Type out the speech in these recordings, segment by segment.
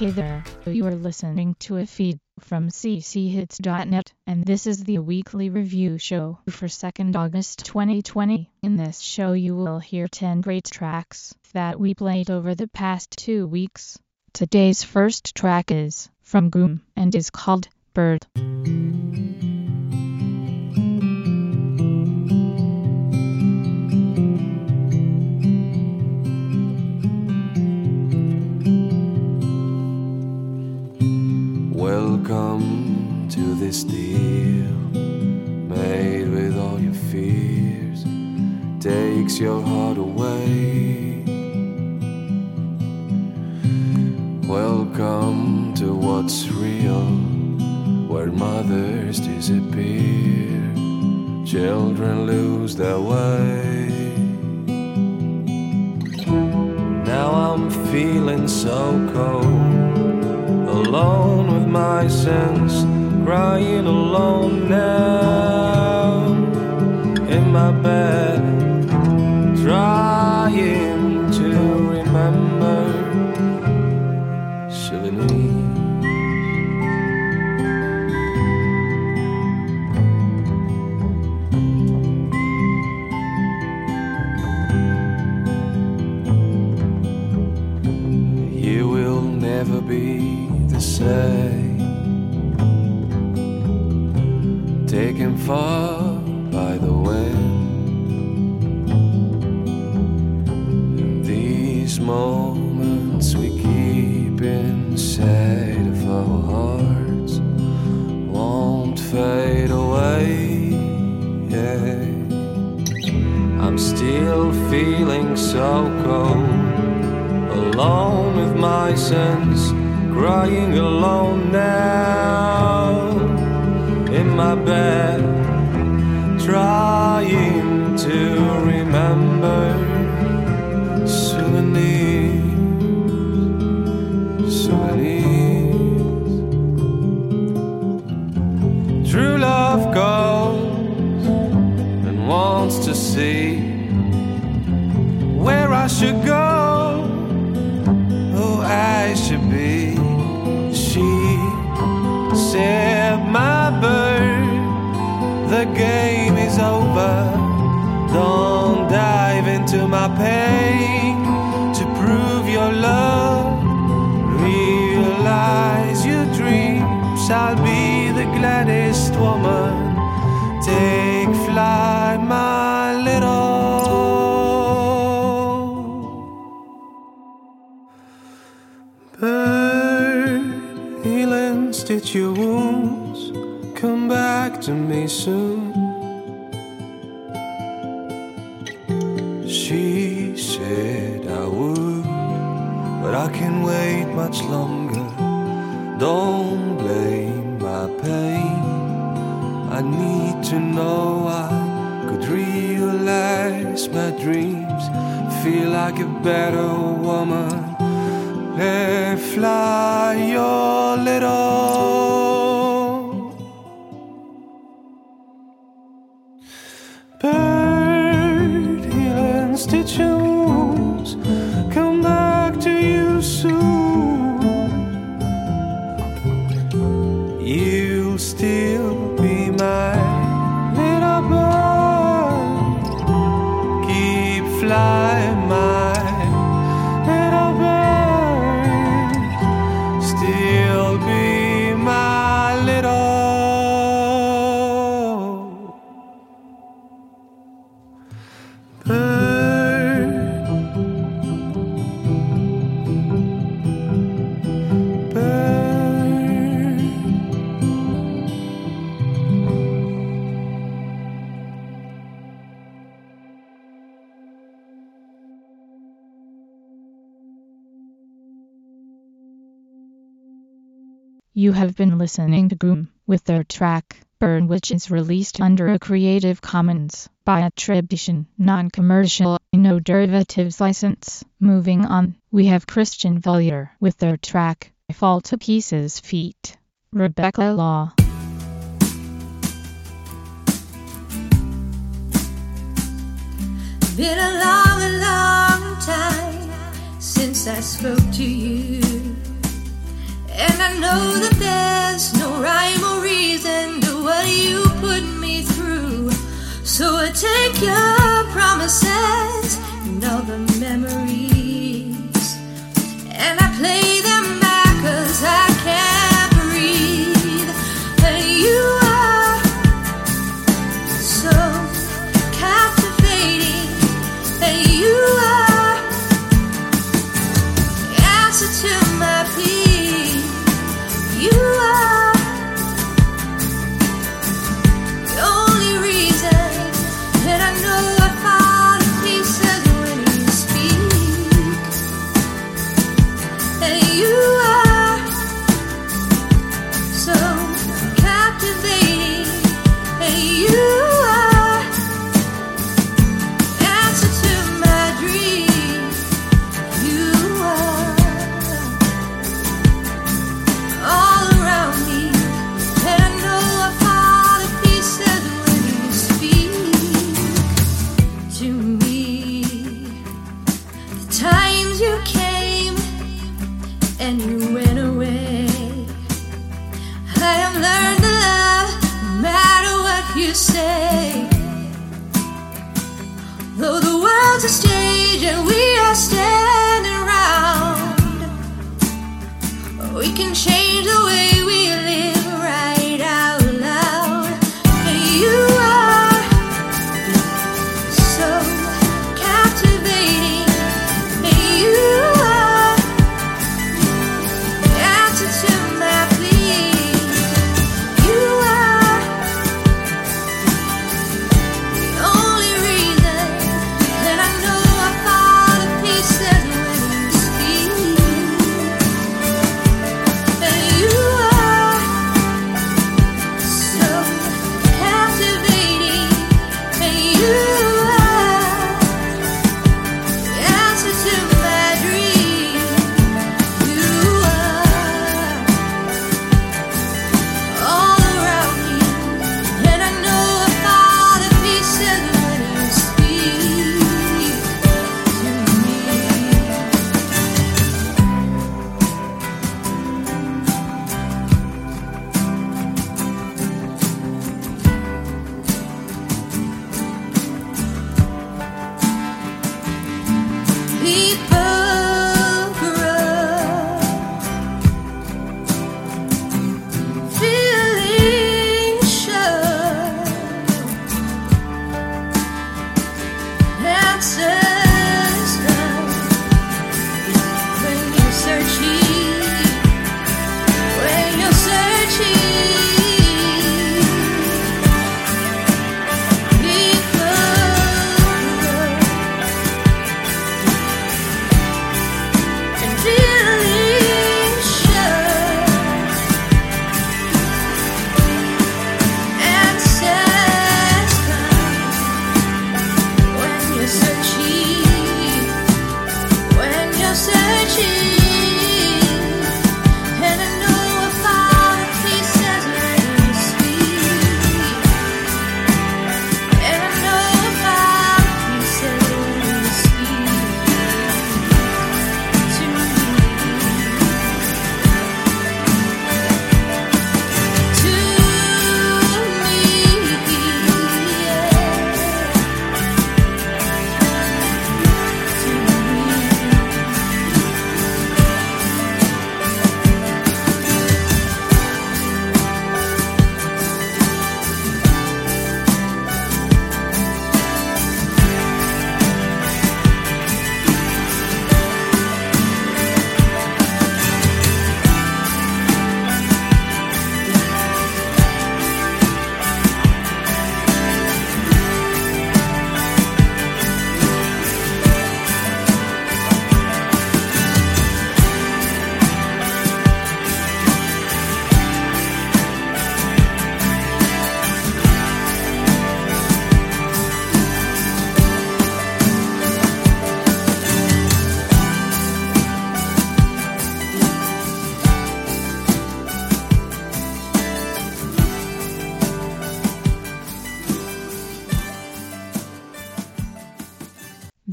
Hey there, you are listening to a feed from cchits.net, and this is the weekly review show for 2nd August 2020. In this show, you will hear 10 great tracks that we played over the past two weeks. Today's first track is from Groom and is called Bird. To this deal made with all your fears, takes your heart away. Welcome to what's real, where mothers disappear, children lose their way. Now I'm feeling so cold alone with my sense, crying alone now in my bed, trying to remember Sudanese. Into better You have been listening to Groom with their track Burn which is released under a Creative Commons by attribution, non-commercial, no derivatives license. Moving on, we have Christian Valier with their track Fall to Pieces Feet. Rebecca Law. Been a long, long time since I spoke to you. And I know that there's no rhyme or reason to what you put me through. So I take your promises and all the memories.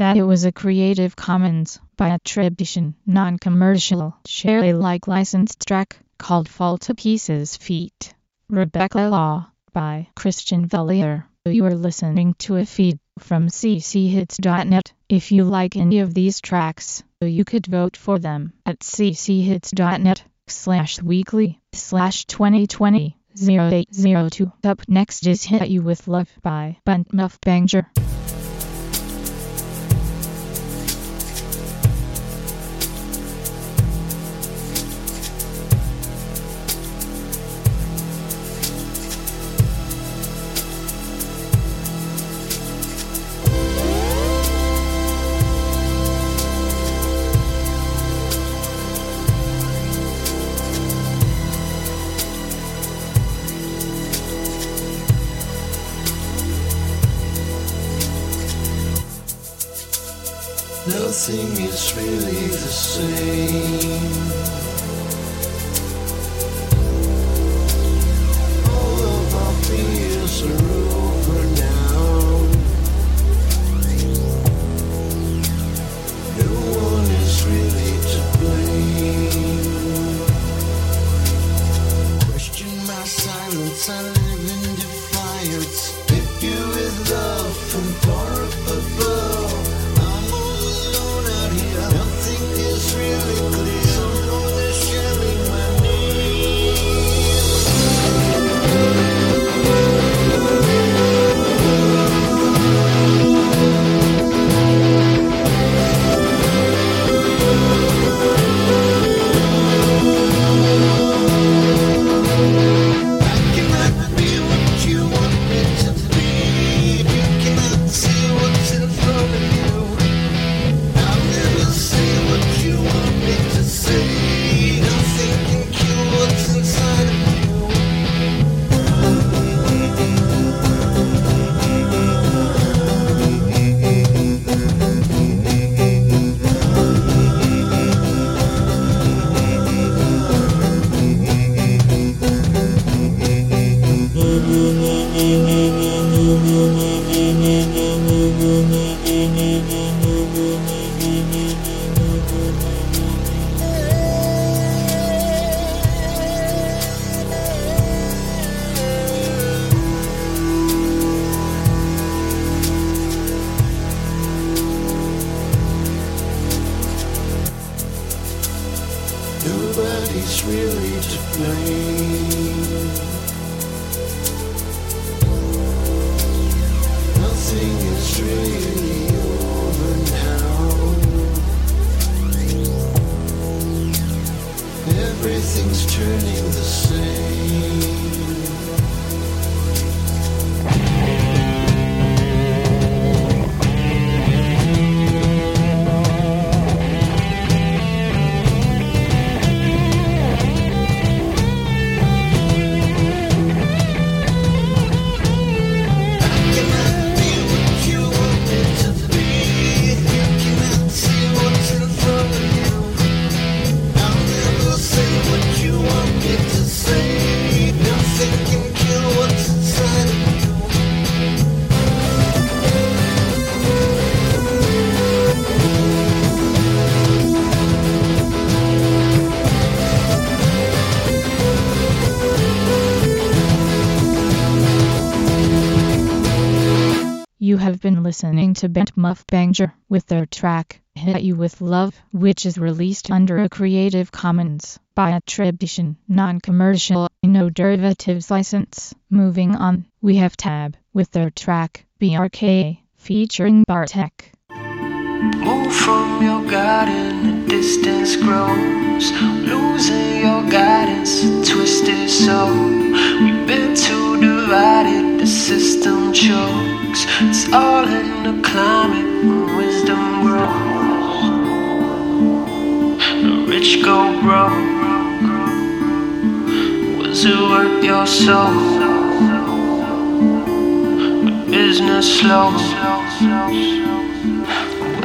That it was a Creative Commons by attribution, non-commercial, share Alike licensed track called Fall to Pieces Feet. Rebecca Law by Christian Vellier. You are listening to a feed from cchits.net. If you like any of these tracks, you could vote for them at cchits.net slash weekly slash 2020 0802. Up next is Hit You With Love by Bunt Muff Banger. Nothing is really the same. Listening to Bent Muff Banger with their track Hit You With Love, which is released under a Creative Commons by attribution, non-commercial, no derivatives license. Moving on, we have Tab with their track BRK featuring Bartek. Move from your garden, the distance grows. Losing your guidance, twisted soul. We've been too divided, the system chokes. It's all in the climate, when wisdom grows. The rich go broke. Was it worth your soul? But business slow.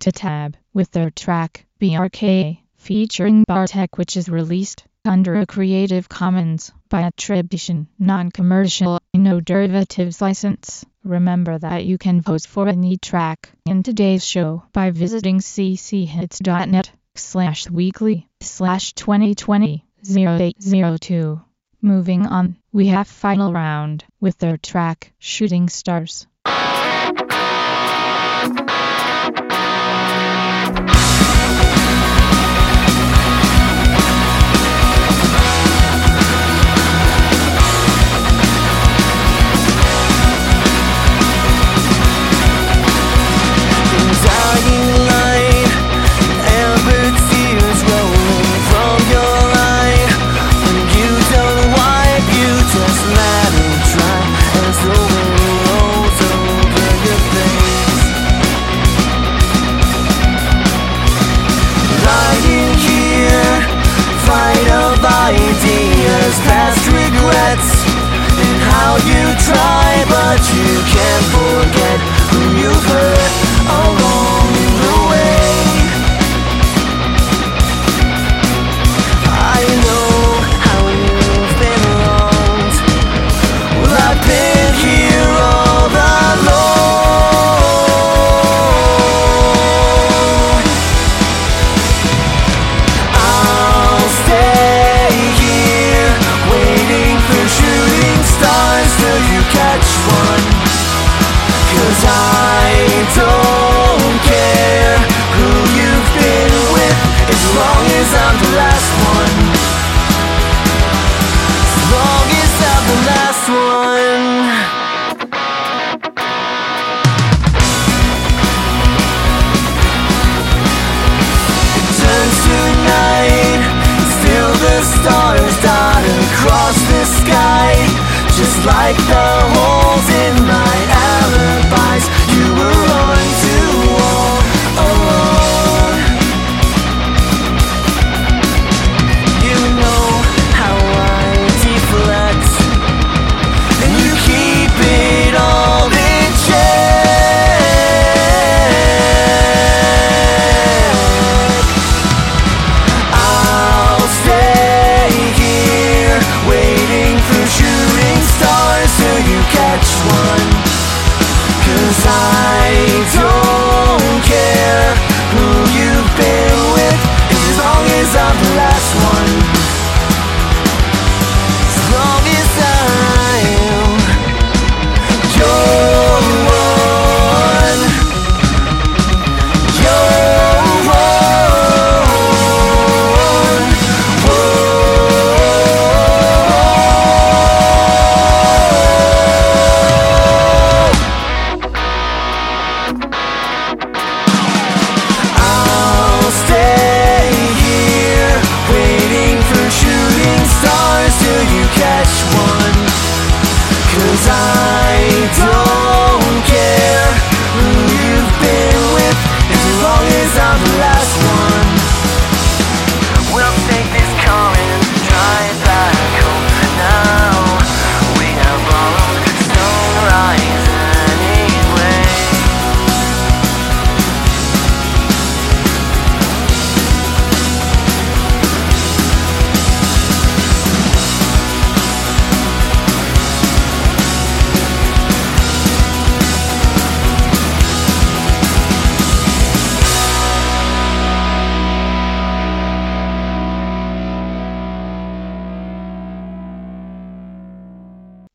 to Tab with their track BRK featuring Bartek which is released under a Creative Commons by attribution, non-commercial, no derivatives license. Remember that you can vote for any track in today's show by visiting cchits.net slash weekly slash 2020 0802. Moving on, we have final round with their track Shooting Stars. over.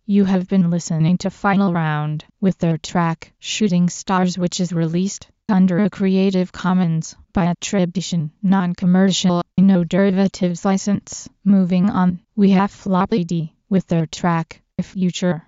You have been listening to Final Round with their track Shooting Stars which is released under a Creative Commons by attribution, non-commercial, no derivatives license. Moving on, we have Floppy D with their track Future.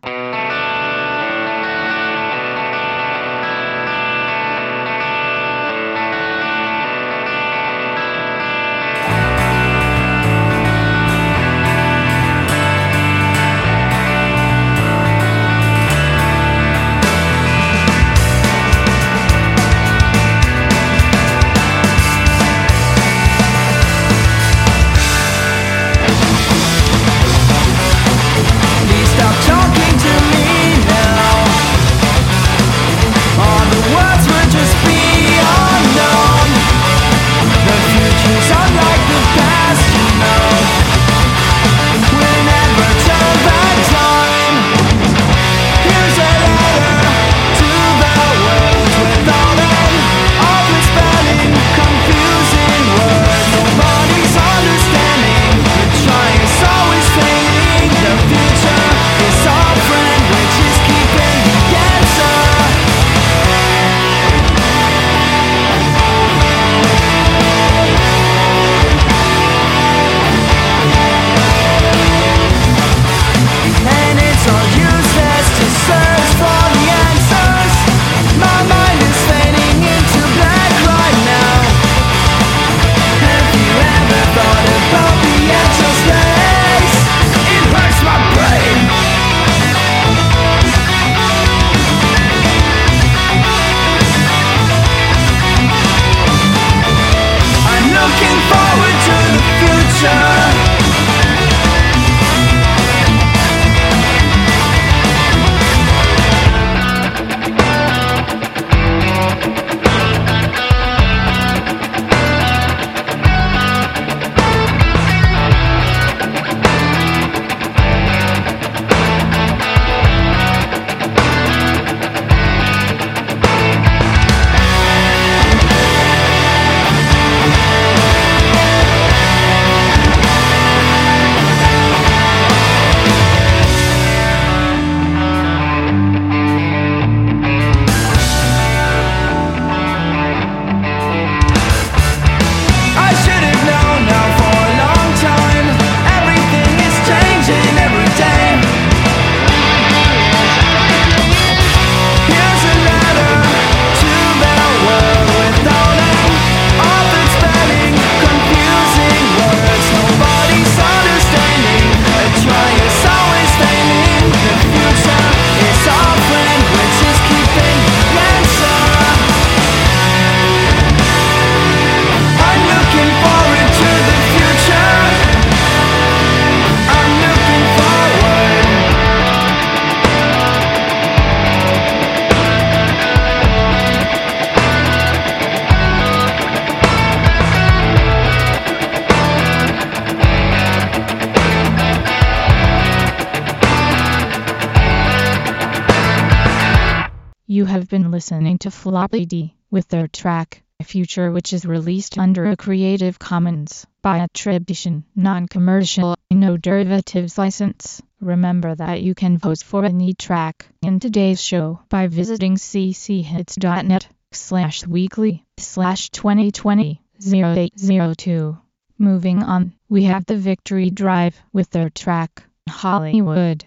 Listening to Floppy D with their track a Future which is released under a Creative Commons by attribution, non-commercial, no derivatives license. Remember that you can vote for any track in today's show by visiting cchits.net slash weekly slash 2020 0802. Moving on, we have the Victory Drive with their track Hollywood.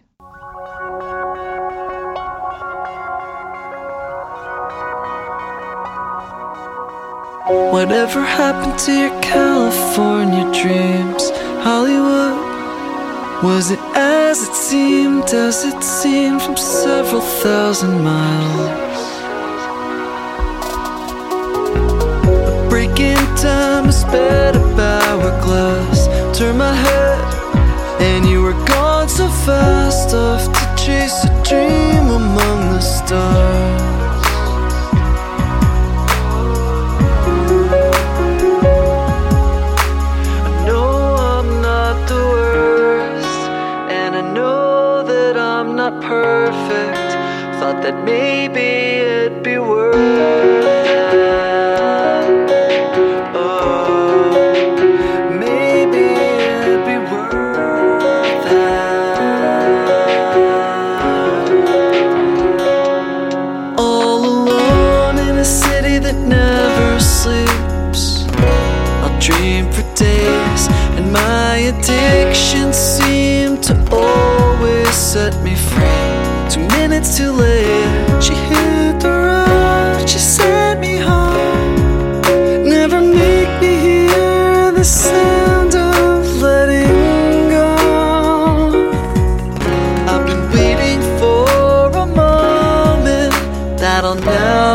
Whatever happened to your California dreams? Hollywood, was it as it seemed, as it seemed from several thousand miles? A break in time, a sped up hourglass. Turn my head, and you were gone so fast, off to chase a dream among the stars. That maybe it'd be worth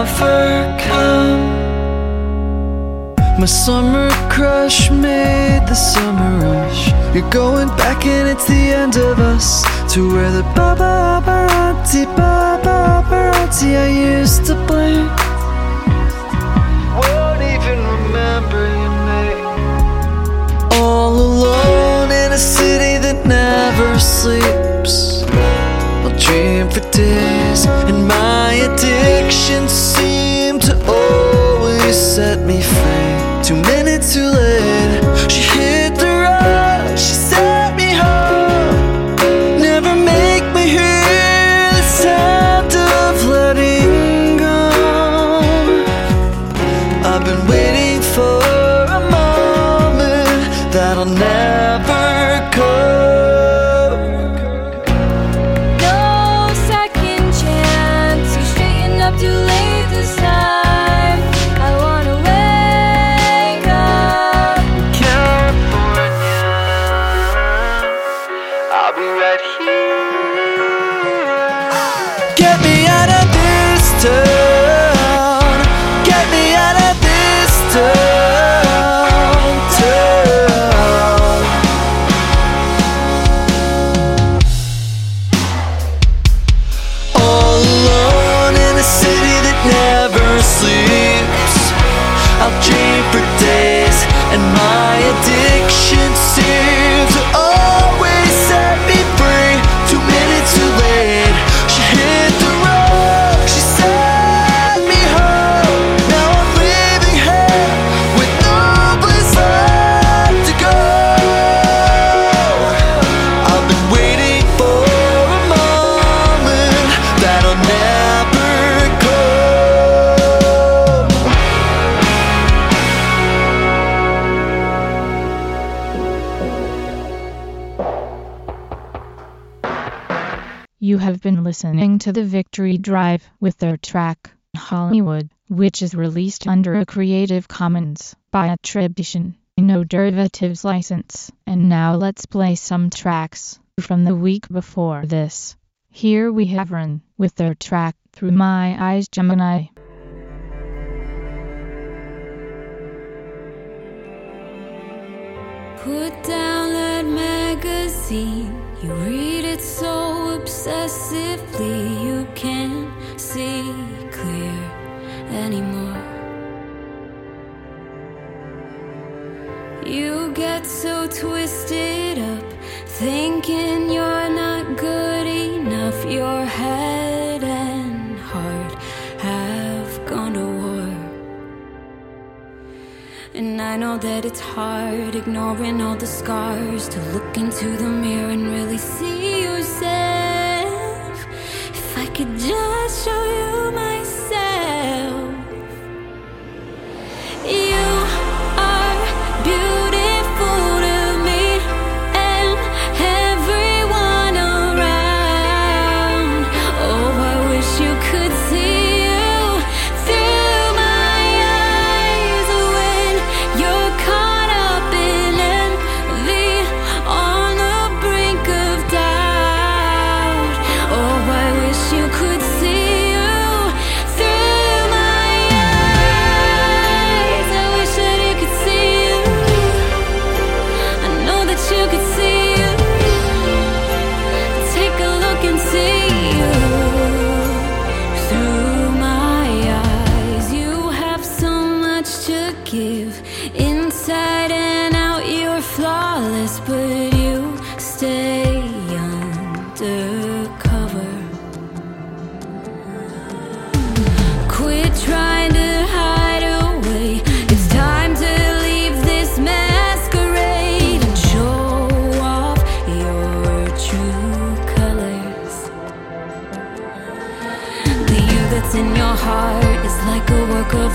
overcome. My summer crush made the summer rush. You're going back, and it's the end of us. To where the paparazzi, paparazzi, I used to blink. Won't even remember your name. All alone in a city that never sleeps dream for days, and my addiction seems. to listening to the Victory Drive with their track, Hollywood, which is released under a Creative Commons by attribution, no derivatives license. And now let's play some tracks from the week before this. Here we have Run with their track, Through My Eyes Gemini. Put down scene. You read it so obsessively, you can't that it's hard ignoring all the scars to look into the mirror and really see yourself. If I could just show you my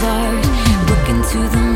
stars, looking to the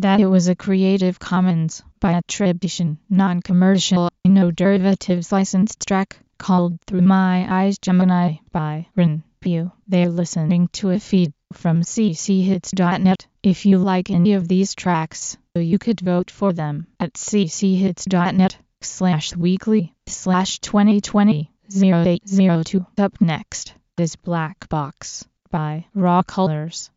That it was a Creative Commons by attribution, non-commercial, no derivatives licensed track called Through My Eyes Gemini by Rin View. They're listening to a feed from cchits.net. If you like any of these tracks, you could vote for them at cchits.net slash weekly slash 2020 0802. Up next is Black Box by Raw Colors.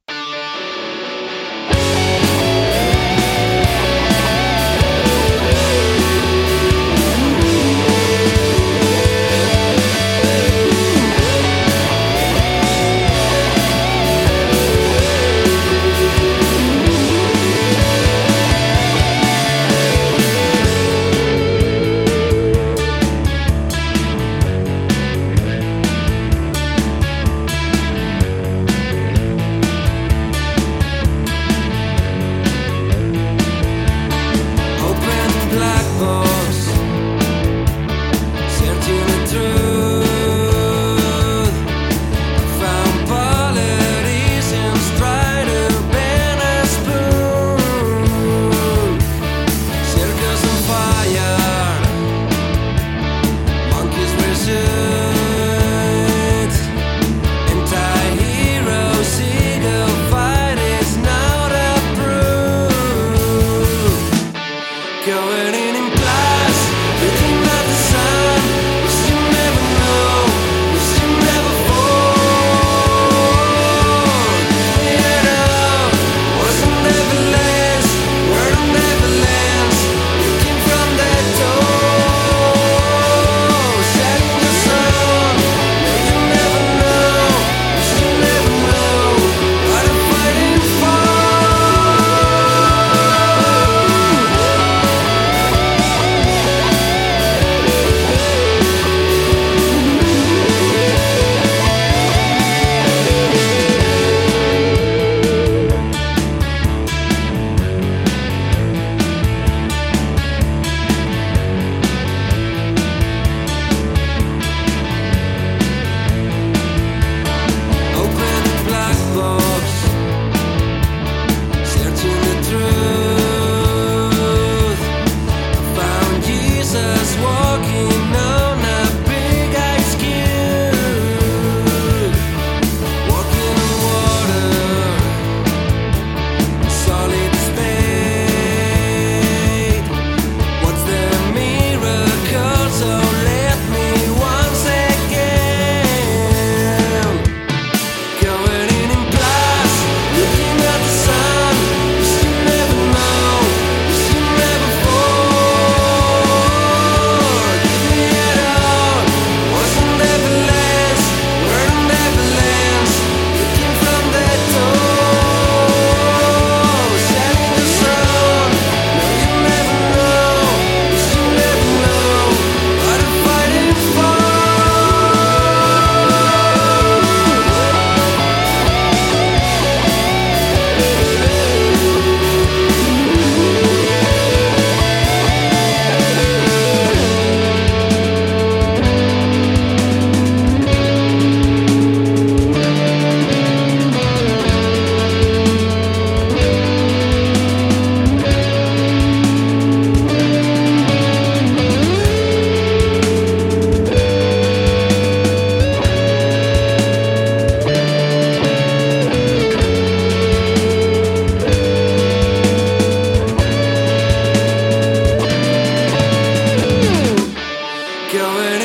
going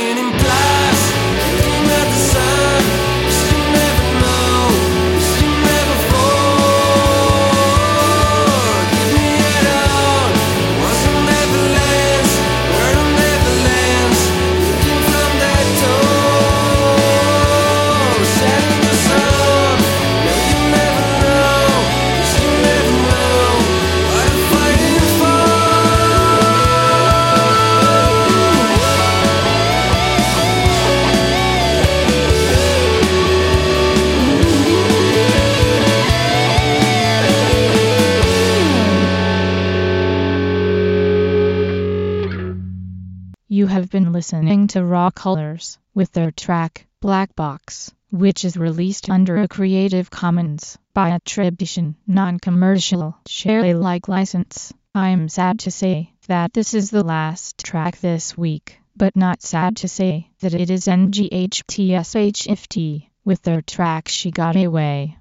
listening to Raw Colors with their track Black Box, which is released under a Creative Commons by attribution, non-commercial, share Alike license. I'm sad to say that this is the last track this week, but not sad to say that it is NGHTSHFT with their track She Got Away.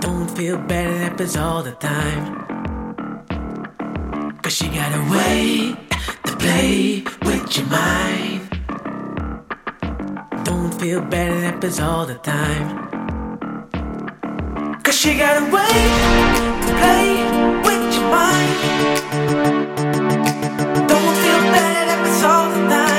Don't feel bad, it happens all the time. Cause she got a way to play with your mind. Don't feel bad, it happens all the time. Cause she got a way to play with your mind. Don't feel bad, it happens all the time.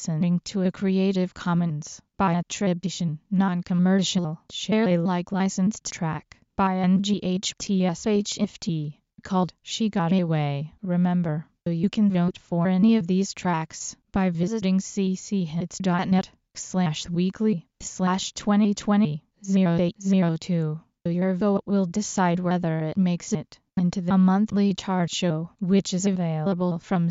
Listening to a Creative Commons by attribution, non-commercial, share Alike licensed track by NGHTSHFT called She Got Away. Remember, you can vote for any of these tracks by visiting cchits.net slash weekly slash 2020 0802. Your vote will decide whether it makes it into the monthly chart show, which is available from